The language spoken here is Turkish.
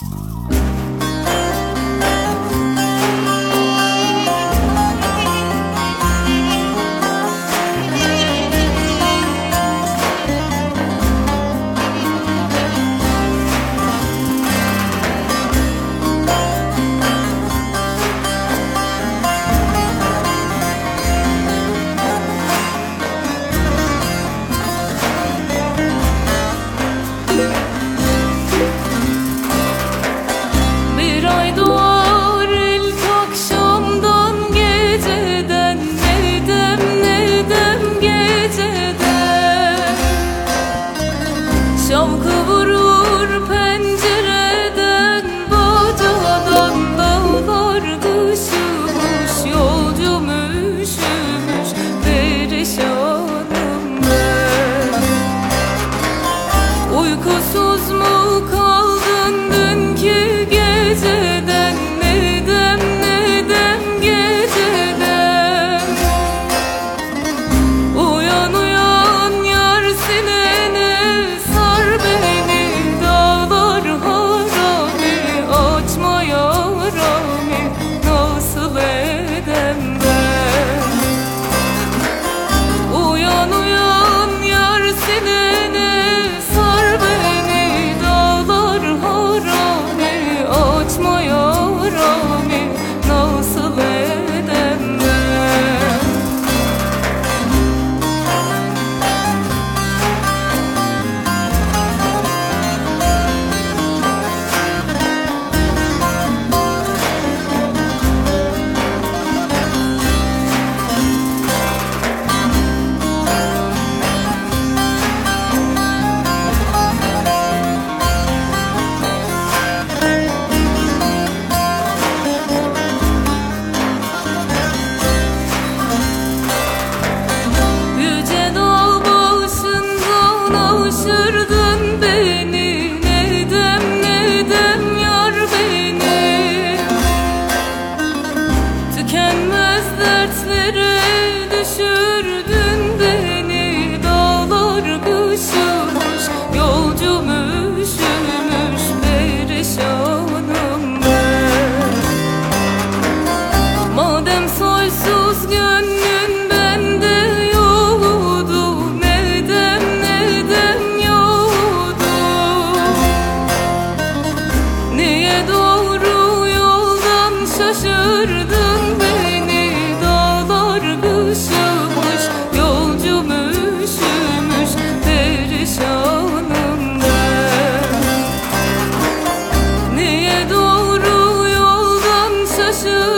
Bye. purpose. seni. Kaçırdın beni dağlar kışılmış Yolcum üşümüş perişanım ben Niye doğru yoldan şaşırdın